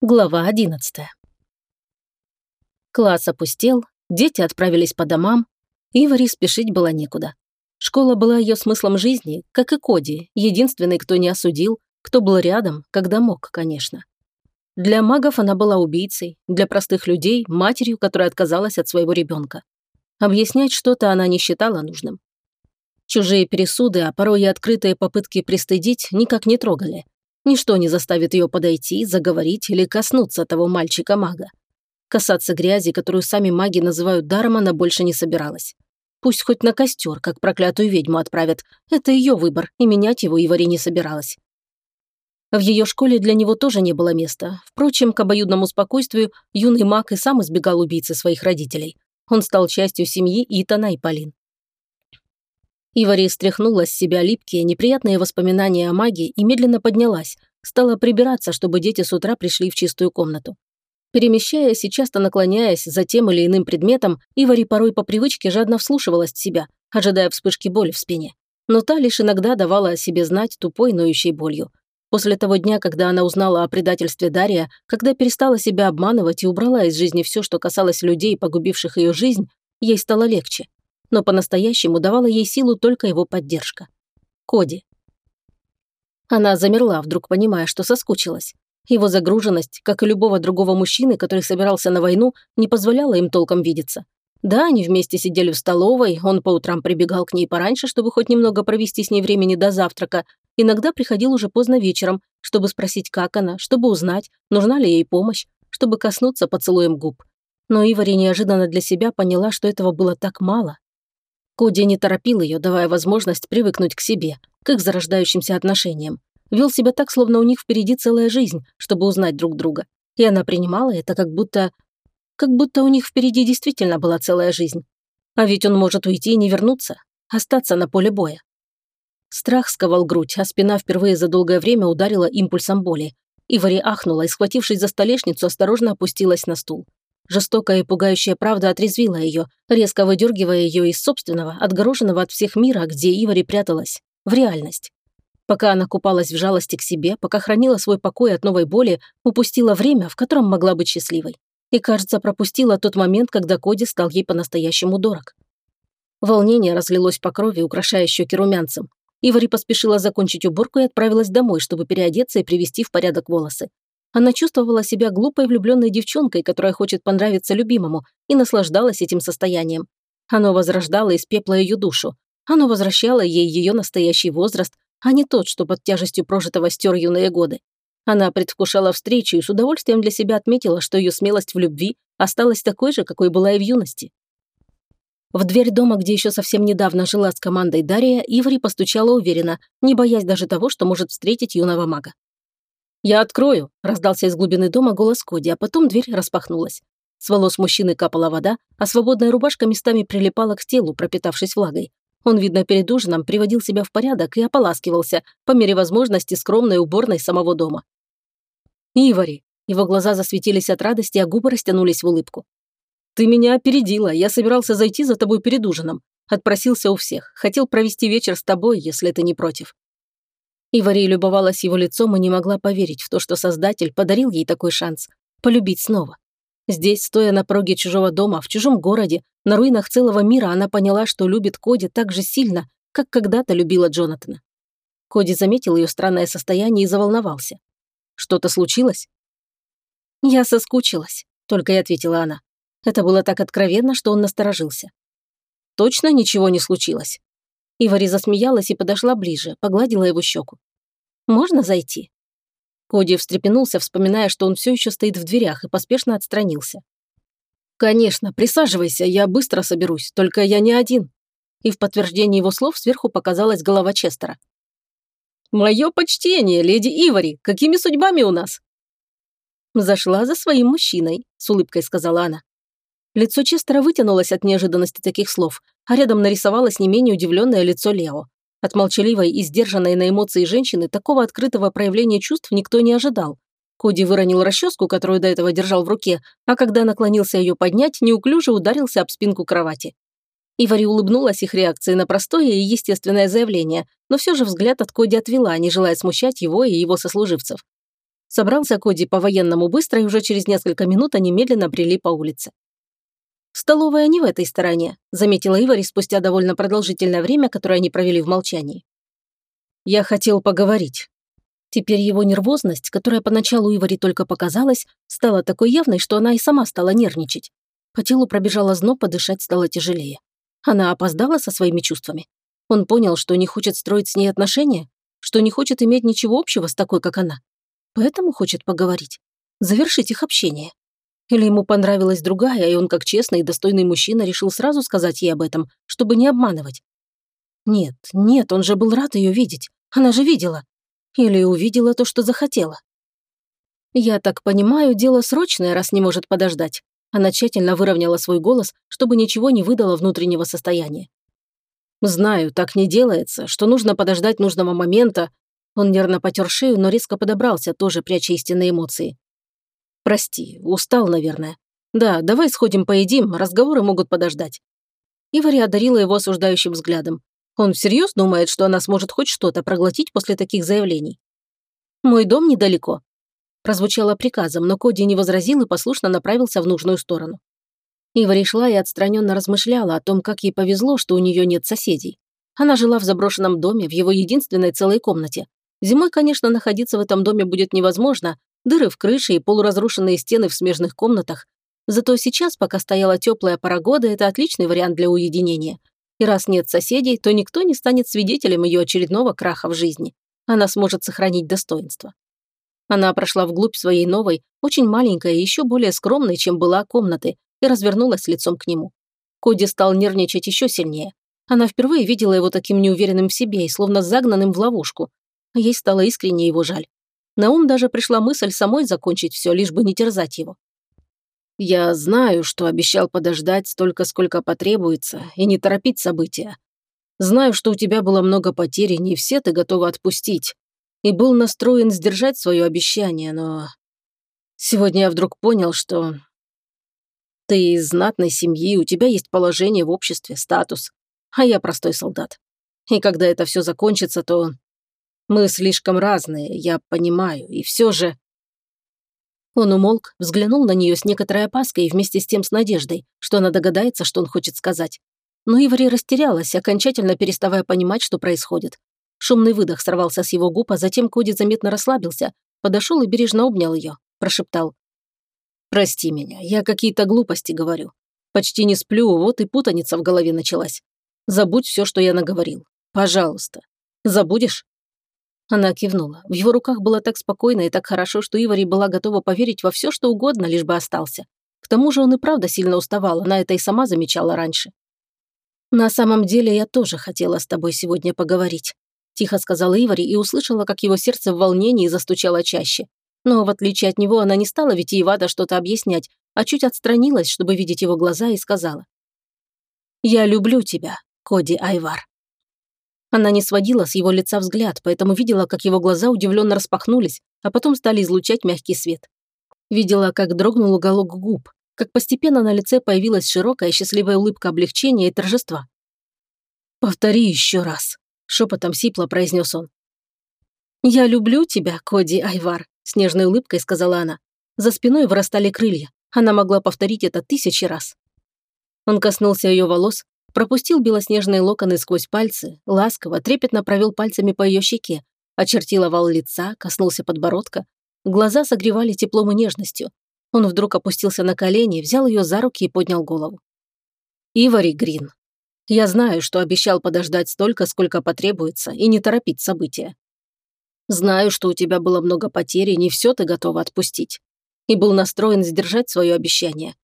Глава 11. Класс опустел, дети отправились по домам. Ивари спешить было некуда. Школа была ее смыслом жизни, как и Коди, единственный, кто не осудил, кто был рядом, когда мог, конечно. Для магов она была убийцей, для простых людей – матерью, которая отказалась от своего ребенка. Объяснять что-то она не считала нужным. Чужие пересуды, а порой и открытые попытки пристыдить никак не трогали – Ничто не заставит ее подойти, заговорить или коснуться того мальчика-мага. Касаться грязи, которую сами маги называют даром, она больше не собиралась. Пусть хоть на костер, как проклятую ведьму отправят. Это ее выбор, и менять его Ивари не собиралась. В ее школе для него тоже не было места. Впрочем, к обоюдному спокойствию юный маг и сам избегал убийцы своих родителей. Он стал частью семьи Итана и Полин. Ивари стряхнула с себя липкие, неприятные воспоминания о магии и медленно поднялась, стала прибираться, чтобы дети с утра пришли в чистую комнату. Перемещаясь и часто наклоняясь за тем или иным предметом, Ивари порой по привычке жадно вслушивалась в себя, ожидая вспышки боли в спине. Но та лишь иногда давала о себе знать тупой, ноющей болью. После того дня, когда она узнала о предательстве Дария, когда перестала себя обманывать и убрала из жизни все, что касалось людей, погубивших ее жизнь, ей стало легче но по-настоящему давала ей силу только его поддержка. Коди. Она замерла, вдруг понимая, что соскучилась. Его загруженность, как и любого другого мужчины, который собирался на войну, не позволяла им толком видеться. Да, они вместе сидели в столовой, он по утрам прибегал к ней пораньше, чтобы хоть немного провести с ней времени до завтрака, иногда приходил уже поздно вечером, чтобы спросить, как она, чтобы узнать, нужна ли ей помощь, чтобы коснуться поцелуем губ. Но Ивари неожиданно для себя поняла, что этого было так мало. Коди не торопил ее, давая возможность привыкнуть к себе, к их зарождающимся отношениям. Вел себя так, словно у них впереди целая жизнь, чтобы узнать друг друга. И она принимала это, как будто... Как будто у них впереди действительно была целая жизнь. А ведь он может уйти и не вернуться, остаться на поле боя. Страх сковал грудь, а спина впервые за долгое время ударила импульсом боли. Ивари ахнула и, схватившись за столешницу, осторожно опустилась на стул. Жестокая и пугающая правда отрезвила ее, резко выдергивая ее из собственного, отгороженного от всех мира, где Ивари пряталась, в реальность. Пока она купалась в жалости к себе, пока хранила свой покой от новой боли, упустила время, в котором могла быть счастливой. И, кажется, пропустила тот момент, когда Коди стал ей по-настоящему дорог. Волнение разлилось по крови, украшая щеки румянцем. Ивари поспешила закончить уборку и отправилась домой, чтобы переодеться и привести в порядок волосы. Она чувствовала себя глупой влюбленной девчонкой, которая хочет понравиться любимому, и наслаждалась этим состоянием. Оно возрождало из пепла ее душу. Оно возвращало ей ее настоящий возраст, а не тот, что под тяжестью прожитого стер юные годы. Она предвкушала встречу и с удовольствием для себя отметила, что ее смелость в любви осталась такой же, какой была и в юности. В дверь дома, где еще совсем недавно жила с командой Дарья, Иври постучала уверенно, не боясь даже того, что может встретить юного мага. «Я открою», – раздался из глубины дома голос Коди, а потом дверь распахнулась. С волос мужчины капала вода, а свободная рубашка местами прилипала к телу, пропитавшись влагой. Он, видно, перед ужином приводил себя в порядок и ополаскивался, по мере возможности, скромной уборной самого дома. «Ивари!» Его глаза засветились от радости, а губы растянулись в улыбку. «Ты меня опередила, я собирался зайти за тобой перед ужином. Отпросился у всех, хотел провести вечер с тобой, если ты не против». Ивари любовалась его лицом и не могла поверить в то, что Создатель подарил ей такой шанс – полюбить снова. Здесь, стоя на пороге чужого дома, в чужом городе, на руинах целого мира, она поняла, что любит Коди так же сильно, как когда-то любила Джонатана. Коди заметил ее странное состояние и заволновался. «Что-то случилось?» «Я соскучилась», – только и ответила она. Это было так откровенно, что он насторожился. «Точно ничего не случилось?» Ивари засмеялась и подошла ближе, погладила его щеку. «Можно зайти?» Коди встрепенулся, вспоминая, что он все еще стоит в дверях, и поспешно отстранился. «Конечно, присаживайся, я быстро соберусь, только я не один». И в подтверждение его слов сверху показалась голова Честера. «Мое почтение, леди Ивари, какими судьбами у нас?» «Зашла за своим мужчиной», – с улыбкой сказала она. Лицо Честера вытянулось от неожиданности таких слов, а рядом нарисовалось не менее удивленное лицо Лео. От молчаливой и сдержанной на эмоции женщины такого открытого проявления чувств никто не ожидал. Коди выронил расческу, которую до этого держал в руке, а когда наклонился ее поднять, неуклюже ударился об спинку кровати. Ивари улыбнулась их реакции на простое и естественное заявление, но все же взгляд от Коди отвела, не желая смущать его и его сослуживцев. Собрался Коди по-военному быстро, и уже через несколько минут они медленно брели по улице. «Столовая не в этой стороне», – заметила Ивари спустя довольно продолжительное время, которое они провели в молчании. «Я хотел поговорить». Теперь его нервозность, которая поначалу Ивари только показалась, стала такой явной, что она и сама стала нервничать. По телу пробежала зноб, подышать стало тяжелее. Она опоздала со своими чувствами. Он понял, что не хочет строить с ней отношения, что не хочет иметь ничего общего с такой, как она. Поэтому хочет поговорить. Завершить их общение. Или ему понравилась другая, и он, как честный и достойный мужчина, решил сразу сказать ей об этом, чтобы не обманывать. Нет, нет, он же был рад ее видеть. Она же видела. Или увидела то, что захотела. Я так понимаю, дело срочное, раз не может подождать. Она тщательно выровняла свой голос, чтобы ничего не выдало внутреннего состояния. «Знаю, так не делается, что нужно подождать нужного момента». Он нервно потер шею, но резко подобрался, тоже пряча истинные эмоции. «Прости, устал, наверное. Да, давай сходим поедим, разговоры могут подождать». Ивари одарила его осуждающим взглядом. Он всерьез думает, что она сможет хоть что-то проглотить после таких заявлений. «Мой дом недалеко», прозвучало приказом, но Коди не возразил и послушно направился в нужную сторону. Ивари шла и отстраненно размышляла о том, как ей повезло, что у нее нет соседей. Она жила в заброшенном доме, в его единственной целой комнате. Зимой, конечно, находиться в этом доме будет невозможно, дыры в крыше и полуразрушенные стены в смежных комнатах. Зато сейчас, пока стояла теплая пора года, это отличный вариант для уединения. И раз нет соседей, то никто не станет свидетелем ее очередного краха в жизни. Она сможет сохранить достоинство. Она прошла вглубь своей новой, очень маленькой и еще более скромной, чем была комнаты, и развернулась лицом к нему. Коди стал нервничать еще сильнее. Она впервые видела его таким неуверенным в себе и словно загнанным в ловушку. Ей стало искренне его жаль. На ум даже пришла мысль самой закончить все, лишь бы не терзать его. «Я знаю, что обещал подождать столько, сколько потребуется, и не торопить события. Знаю, что у тебя было много потерь, и не все ты готова отпустить и был настроен сдержать свое обещание, но... Сегодня я вдруг понял, что... Ты из знатной семьи, у тебя есть положение в обществе, статус, а я простой солдат. И когда это все закончится, то... Мы слишком разные, я понимаю, и все же... Он умолк, взглянул на нее с некоторой опаской и вместе с тем с надеждой, что она догадается, что он хочет сказать. Но Ивари растерялась, окончательно переставая понимать, что происходит. Шумный выдох сорвался с его губ, а затем Коди заметно расслабился, подошел и бережно обнял ее, прошептал. «Прости меня, я какие-то глупости говорю. Почти не сплю, вот и путаница в голове началась. Забудь все, что я наговорил. Пожалуйста. Забудешь?» Она кивнула. В его руках было так спокойно и так хорошо, что Ивари была готова поверить во все, что угодно, лишь бы остался. К тому же он и правда сильно уставал, она это и сама замечала раньше. «На самом деле я тоже хотела с тобой сегодня поговорить», тихо сказала Ивари и услышала, как его сердце в волнении застучало чаще. Но в отличие от него она не стала витиевато что-то объяснять, а чуть отстранилась, чтобы видеть его глаза, и сказала. «Я люблю тебя, Коди Айвар». Она не сводила с его лица взгляд, поэтому видела, как его глаза удивленно распахнулись, а потом стали излучать мягкий свет. Видела, как дрогнул уголок губ, как постепенно на лице появилась широкая счастливая улыбка облегчения и торжества. «Повтори еще раз», шепотом сипло произнес он. «Я люблю тебя, Коди Айвар», – с нежной улыбкой сказала она. За спиной вырастали крылья. Она могла повторить это тысячи раз. Он коснулся ее волос, пропустил белоснежные локоны сквозь пальцы, ласково, трепетно провел пальцами по ее щеке, очертил овал лица, коснулся подбородка. Глаза согревали теплом и нежностью. Он вдруг опустился на колени, взял ее за руки и поднял голову. «Ивари Грин, я знаю, что обещал подождать столько, сколько потребуется, и не торопить события. Знаю, что у тебя было много потерь, и не все ты готова отпустить. И был настроен сдержать свое обещание.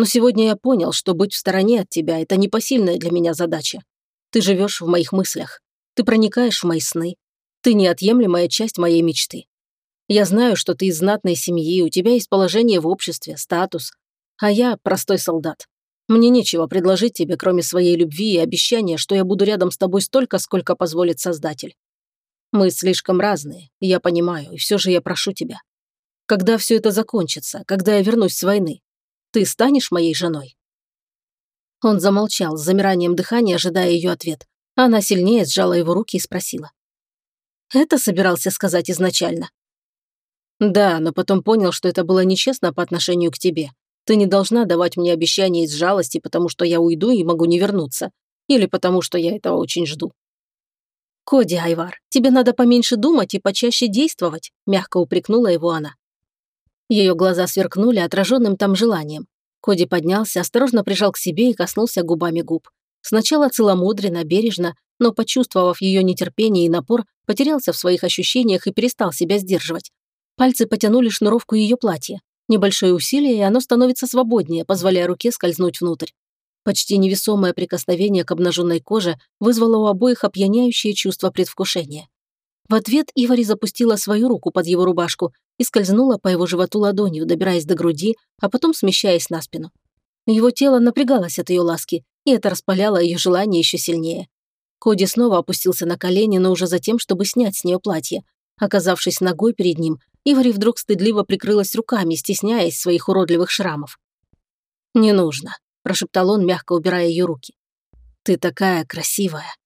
Но сегодня я понял, что быть в стороне от тебя – это непосильная для меня задача. Ты живешь в моих мыслях. Ты проникаешь в мои сны. Ты неотъемлемая часть моей мечты. Я знаю, что ты из знатной семьи, у тебя есть положение в обществе, статус. А я простой солдат. Мне нечего предложить тебе, кроме своей любви и обещания, что я буду рядом с тобой столько, сколько позволит Создатель. Мы слишком разные, я понимаю, и все же я прошу тебя. Когда все это закончится, когда я вернусь с войны, ты станешь моей женой?» Он замолчал, с замиранием дыхания, ожидая ее ответ. Она сильнее сжала его руки и спросила. «Это собирался сказать изначально?» Да, но потом понял, что это было нечестно по отношению к тебе. Ты не должна давать мне обещания из жалости, потому что я уйду и могу не вернуться. Или потому что я этого очень жду. «Коди, Айвар, тебе надо поменьше думать и почаще действовать», мягко упрекнула его она. Ее глаза сверкнули отраженным там желанием. Коди поднялся, осторожно прижал к себе и коснулся губами губ. Сначала целомудренно, бережно, но, почувствовав ее нетерпение и напор, потерялся в своих ощущениях и перестал себя сдерживать. Пальцы потянули шнуровку ее платья. Небольшое усилие, и оно становится свободнее, позволяя руке скользнуть внутрь. Почти невесомое прикосновение к обнаженной коже вызвало у обоих опьяняющее чувство предвкушения. В ответ Ивари запустила свою руку под его рубашку и скользнула по его животу ладонью, добираясь до груди, а потом смещаясь на спину. Его тело напрягалось от ее ласки, и это распаляло ее желание еще сильнее. Коди снова опустился на колени, но уже за тем, чтобы снять с нее платье. Оказавшись ногой перед ним, Ивари вдруг стыдливо прикрылась руками, стесняясь своих уродливых шрамов. «Не нужно», – прошептал он, мягко убирая ее руки. «Ты такая красивая».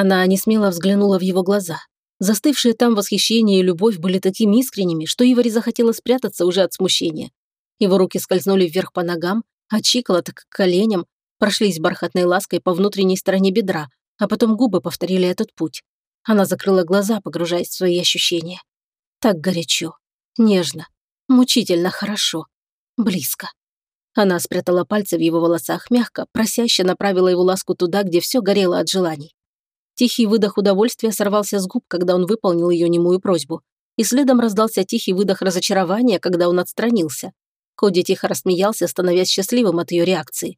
Она несмело взглянула в его глаза. Застывшие там восхищение и любовь были такими искренними, что Ивари захотела спрятаться уже от смущения. Его руки скользнули вверх по ногам, от щиколоток к коленям, прошлись бархатной лаской по внутренней стороне бедра, а потом губы повторили этот путь. Она закрыла глаза, погружаясь в свои ощущения. Так горячо, нежно, мучительно хорошо, близко. Она спрятала пальцы в его волосах мягко, просяще направила его ласку туда, где все горело от желаний. Тихий выдох удовольствия сорвался с губ, когда он выполнил ее немую просьбу. И следом раздался тихий выдох разочарования, когда он отстранился. Коди тихо рассмеялся, становясь счастливым от ее реакции.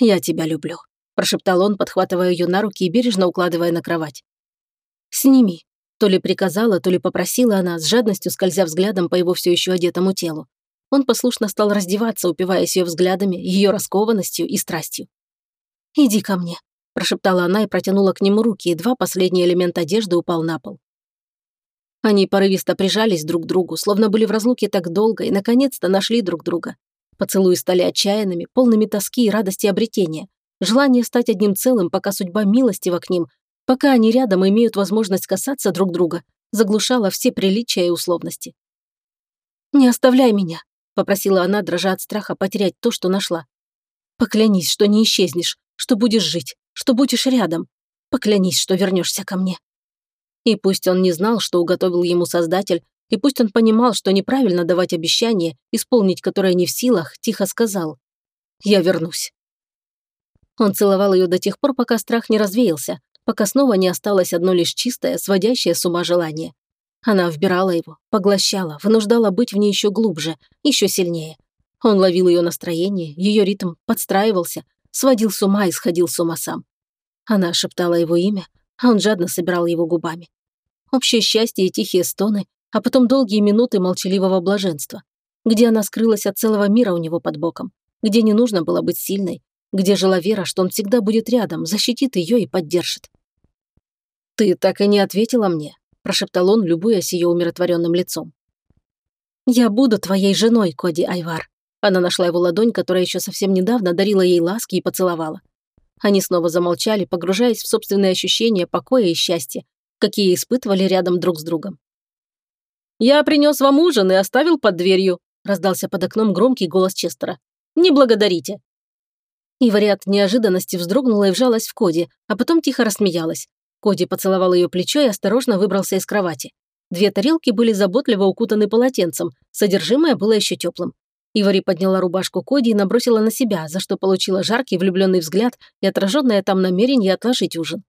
«Я тебя люблю», – прошептал он, подхватывая ее на руки и бережно укладывая на кровать. «Сними», – то ли приказала, то ли попросила она, с жадностью скользя взглядом по его все еще одетому телу. Он послушно стал раздеваться, упиваясь ее взглядами, ее раскованностью и страстью. «Иди ко мне», – прошептала она и протянула к нему руки, и два последние элемента одежды упал на пол. Они порывисто прижались друг к другу, словно были в разлуке так долго и, наконец-то, нашли друг друга. Поцелуи стали отчаянными, полными тоски и радости обретения. Желание стать одним целым, пока судьба милостива к ним, пока они рядом имеют возможность касаться друг друга, заглушало все приличия и условности. «Не оставляй меня», – попросила она, дрожа от страха потерять то, что нашла. «Поклянись, что не исчезнешь, что будешь жить, что будешь рядом. Поклянись, что вернешься ко мне». И пусть он не знал, что уготовил ему Создатель, и пусть он понимал, что неправильно давать обещание, исполнить которое не в силах, тихо сказал «Я вернусь». Он целовал ее до тех пор, пока страх не развеялся, пока снова не осталось одно лишь чистое, сводящее с ума желание. Она вбирала его, поглощала, вынуждала быть в ней еще глубже, еще сильнее. Он ловил ее настроение, ее ритм, подстраивался, сводил с ума и сходил с ума сам. Она шептала его имя, а он жадно собирал его губами общее счастье и тихие стоны, а потом долгие минуты молчаливого блаженства, где она скрылась от целого мира у него под боком, где не нужно было быть сильной, где жила вера, что он всегда будет рядом, защитит ее и поддержит. «Ты так и не ответила мне», – прошептал он, любуясь ее умиротворенным лицом. «Я буду твоей женой, Коди Айвар». Она нашла его ладонь, которая еще совсем недавно дарила ей ласки и поцеловала. Они снова замолчали, погружаясь в собственные ощущения покоя и счастья, какие испытывали рядом друг с другом. «Я принес вам ужин и оставил под дверью», раздался под окном громкий голос Честера. «Не благодарите». Ивари от неожиданности вздрогнула и вжалась в Коди, а потом тихо рассмеялась. Коди поцеловал ее плечо и осторожно выбрался из кровати. Две тарелки были заботливо укутаны полотенцем, содержимое было еще теплым. Ивари подняла рубашку Коди и набросила на себя, за что получила жаркий влюбленный взгляд и отраженное там намерение отложить ужин.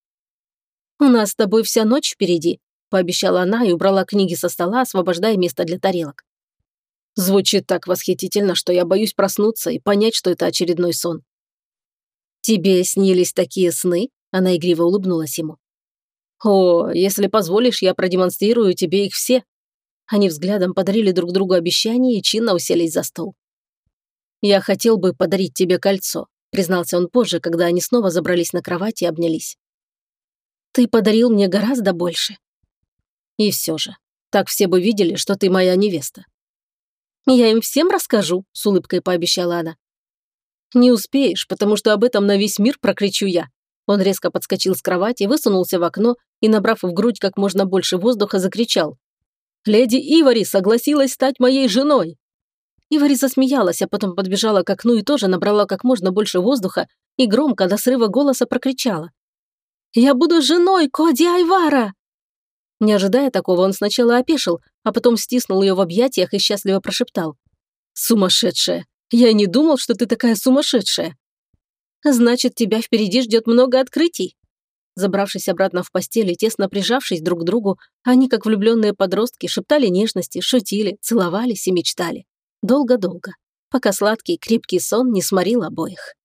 «У нас с тобой вся ночь впереди», – пообещала она и убрала книги со стола, освобождая место для тарелок. Звучит так восхитительно, что я боюсь проснуться и понять, что это очередной сон. «Тебе снились такие сны?» – она игриво улыбнулась ему. «О, если позволишь, я продемонстрирую тебе их все». Они взглядом подарили друг другу обещание и чинно уселись за стол. «Я хотел бы подарить тебе кольцо», признался он позже, когда они снова забрались на кровать и обнялись. Ты подарил мне гораздо больше. И все же, так все бы видели, что ты моя невеста. Я им всем расскажу, с улыбкой пообещала она. Не успеешь, потому что об этом на весь мир прокричу я. Он резко подскочил с кровати, высунулся в окно и, набрав в грудь как можно больше воздуха, закричал. Леди Ивари согласилась стать моей женой!» Ивари засмеялась, а потом подбежала к окну и тоже набрала как можно больше воздуха и громко до срыва голоса прокричала. «Я буду женой Коди Айвара!» Не ожидая такого, он сначала опешил, а потом стиснул ее в объятиях и счастливо прошептал. «Сумасшедшая! Я не думал, что ты такая сумасшедшая!» «Значит, тебя впереди ждет много открытий!» Забравшись обратно в постель и тесно прижавшись друг к другу, они, как влюбленные подростки, шептали нежности, шутили, целовались и мечтали. Долго-долго, пока сладкий крепкий сон не сморил обоих.